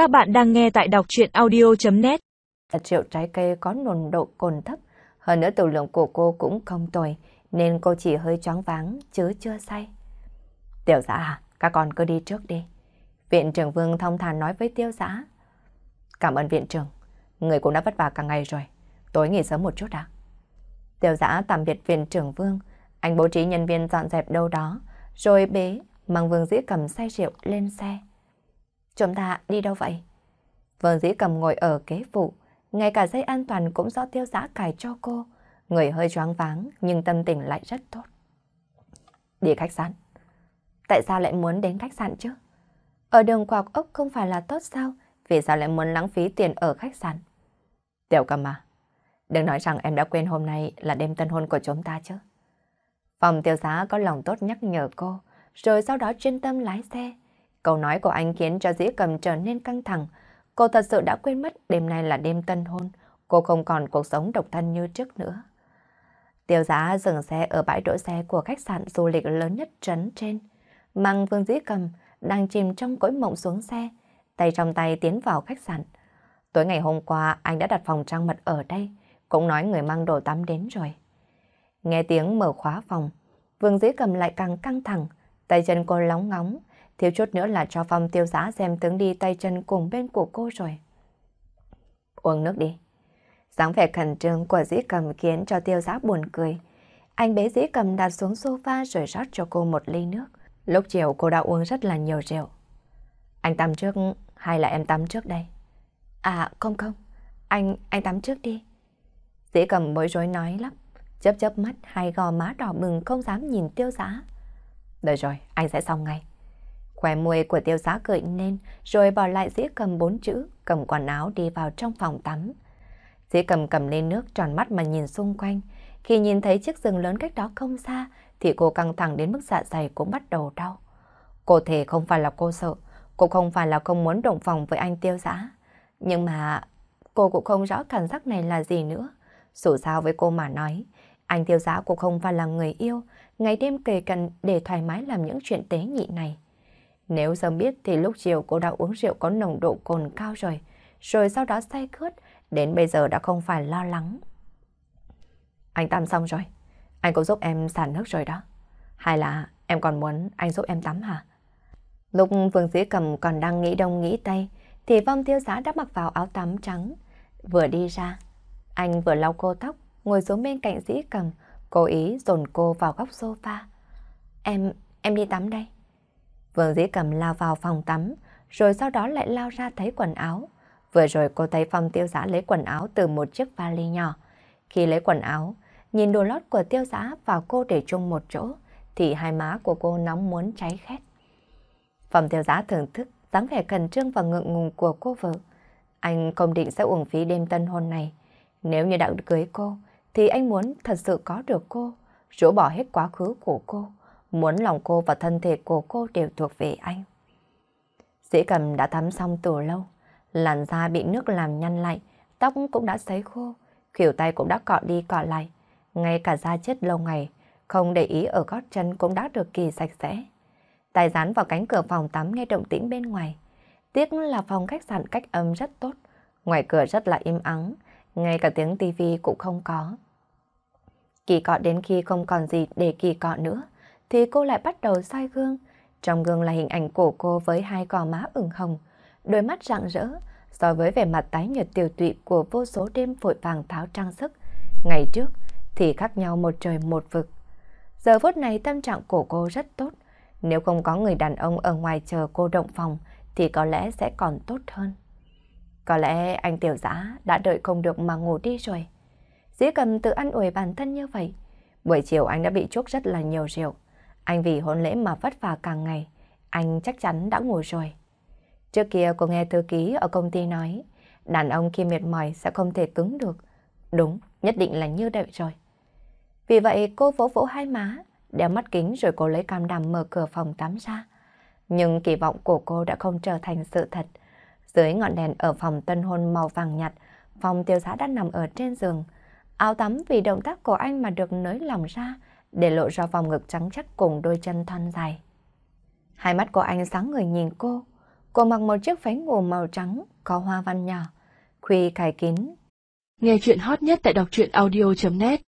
Các bạn đang nghe tại đọc chuyện audio.net Rượu trái cây có nồng độ cồn thấp, hơn nữa tiểu lượng của cô cũng không tồi, nên cô chỉ hơi choáng váng chứ chưa say. Tiểu giã à, các con cứ đi trước đi. Viện trưởng Vương thông thả nói với tiêu giã. Cảm ơn viện trưởng, người cũng đã vất vả cả ngày rồi, tối nghỉ sớm một chút đã. tiểu giã tạm biệt viện trưởng Vương, anh bố trí nhân viên dọn dẹp đâu đó, rồi bế mang Vương Dĩ cầm say rượu lên xe. Chúng ta đi đâu vậy? Vương Dĩ cầm ngồi ở kế phụ, ngay cả dây an toàn cũng do tiêu giã cài cho cô. Người hơi choáng váng nhưng tâm tình lại rất tốt. Đi khách sạn. Tại sao lại muốn đến khách sạn chứ? Ở đường quạc ốc không phải là tốt sao? Vì sao lại muốn lãng phí tiền ở khách sạn? Tiểu cầm à, đừng nói rằng em đã quên hôm nay là đêm tân hôn của chúng ta chứ. Phòng tiêu giá có lòng tốt nhắc nhở cô, rồi sau đó chuyên tâm lái xe. Câu nói của anh khiến cho dĩ cầm trở nên căng thẳng. Cô thật sự đã quên mất đêm nay là đêm tân hôn. Cô không còn cuộc sống độc thân như trước nữa. Tiêu giá dừng xe ở bãi đỗ xe của khách sạn du lịch lớn nhất trấn trên. Mang Vương Dĩ Cầm đang chìm trong cõi mộng xuống xe, tay trong tay tiến vào khách sạn. Tối ngày hôm qua anh đã đặt phòng trang mật ở đây, cũng nói người mang đồ tắm đến rồi. Nghe tiếng mở khóa phòng, Vương Dĩ Cầm lại càng căng thẳng, tay chân cô lóng ngóng, thiếu chút nữa là cho Phong tiêu giá xem tướng đi tay chân cùng bên của cô rồi. Uống nước đi. dáng vẻ khẩn trương của dĩ cầm khiến cho tiêu giá buồn cười. Anh bế dĩ cầm đặt xuống sofa rồi rót cho cô một ly nước. Lúc chiều cô đã uống rất là nhiều rượu. Anh tắm trước hay là em tắm trước đây? À không không, anh, anh tắm trước đi. Dĩ cầm bối rối nói lắm, chớp chớp mắt hai gò má đỏ bừng không dám nhìn tiêu giá. đợi rồi, anh sẽ xong ngay. Khỏe môi của tiêu giá cười lên, rồi bỏ lại dĩa cầm bốn chữ, cầm quần áo đi vào trong phòng tắm. dĩa cầm cầm lên nước tròn mắt mà nhìn xung quanh. Khi nhìn thấy chiếc rừng lớn cách đó không xa, thì cô căng thẳng đến mức dạ dày cũng bắt đầu đau. Cô thể không phải là cô sợ, cô không phải là không muốn động phòng với anh tiêu giá. Nhưng mà cô cũng không rõ cảm giác này là gì nữa. Dù sao với cô mà nói, anh tiêu giá cũng không phải là người yêu, ngày đêm kề cần để thoải mái làm những chuyện tế nhị này. Nếu sớm biết thì lúc chiều cô đã uống rượu có nồng độ cồn cao rồi, rồi sau đó say khướt, đến bây giờ đã không phải lo lắng. Anh tắm xong rồi, anh cũng giúp em xả nước rồi đó. Hay là em còn muốn anh giúp em tắm hả? Lúc Vương Dĩ Cầm còn đang nghĩ đông nghĩ tây, thì vong tiêu giá đã mặc vào áo tắm trắng. Vừa đi ra, anh vừa lau cô tóc, ngồi xuống bên cạnh Dĩ Cầm, cố ý dồn cô vào góc sofa. Em, em đi tắm đây. Vương Dĩ Cầm lao vào phòng tắm, rồi sau đó lại lao ra thấy quần áo. Vừa rồi cô thấy Phong tiêu giã lấy quần áo từ một chiếc vali nhỏ. Khi lấy quần áo, nhìn đồ lót của tiêu giã và cô để chung một chỗ, thì hai má của cô nóng muốn cháy khét. Phong tiêu giã thưởng thức dáng vẻ khẩn trương và ngượng ngùng của cô vợ. Anh không định sẽ uổng phí đêm tân hôn này. Nếu như đã cưới cô, thì anh muốn thật sự có được cô, rũ bỏ hết quá khứ của cô muốn lòng cô và thân thể của cô đều thuộc về anh. Dĩ cầm đã thắm xong từ lâu, làn da bị nước làm nhăn lại, tóc cũng đã sấy khô, khỉu tay cũng đã cọ đi cọ lại, ngay cả da chết lâu ngày, không để ý ở gót chân cũng đã được kỳ sạch sẽ. Tay dán vào cánh cửa phòng tắm nghe động tĩnh bên ngoài. Tiếc là phòng khách sạn cách âm rất tốt, ngoài cửa rất là im ắng, ngay cả tiếng tivi cũng không có. Kỳ cọ đến khi không còn gì để kỳ cọ nữa, thì cô lại bắt đầu soi gương. Trong gương là hình ảnh của cô với hai gò má ửng hồng, đôi mắt rạng rỡ, so với vẻ mặt tái nhợt tiểu tụy của vô số đêm vội vàng tháo trang sức. Ngày trước thì khác nhau một trời một vực. Giờ phút này tâm trạng của cô rất tốt. Nếu không có người đàn ông ở ngoài chờ cô động phòng thì có lẽ sẽ còn tốt hơn. Có lẽ anh tiểu giã đã đợi không được mà ngủ đi rồi. Dĩ cầm tự ăn ủi bản thân như vậy. Buổi chiều anh đã bị chốt rất là nhiều rượu. Anh vì hôn lễ mà vất vả càng ngày, anh chắc chắn đã ngủ rồi. Trước kia cô nghe thư ký ở công ty nói, đàn ông khi mệt mỏi sẽ không thể cứng được. Đúng, nhất định là như vậy rồi. Vì vậy cô vỗ vỗ hai má, đeo mắt kính rồi cô lấy cam đàm mở cửa phòng tắm ra. Nhưng kỳ vọng của cô đã không trở thành sự thật. Dưới ngọn đèn ở phòng tân hôn màu vàng nhạt, phòng tiêu giá đã nằm ở trên giường. Áo tắm vì động tác của anh mà được nới lỏng ra, để lộ ra vòng ngực trắng chắc cùng đôi chân thon dài. Hai mắt của anh sáng người nhìn cô, Cô mặc một chiếc váy ngủ màu trắng, có hoa văn nhỏ, khuy cài kín. Nghe chuyện hot nhất tại đọc truyện audio.net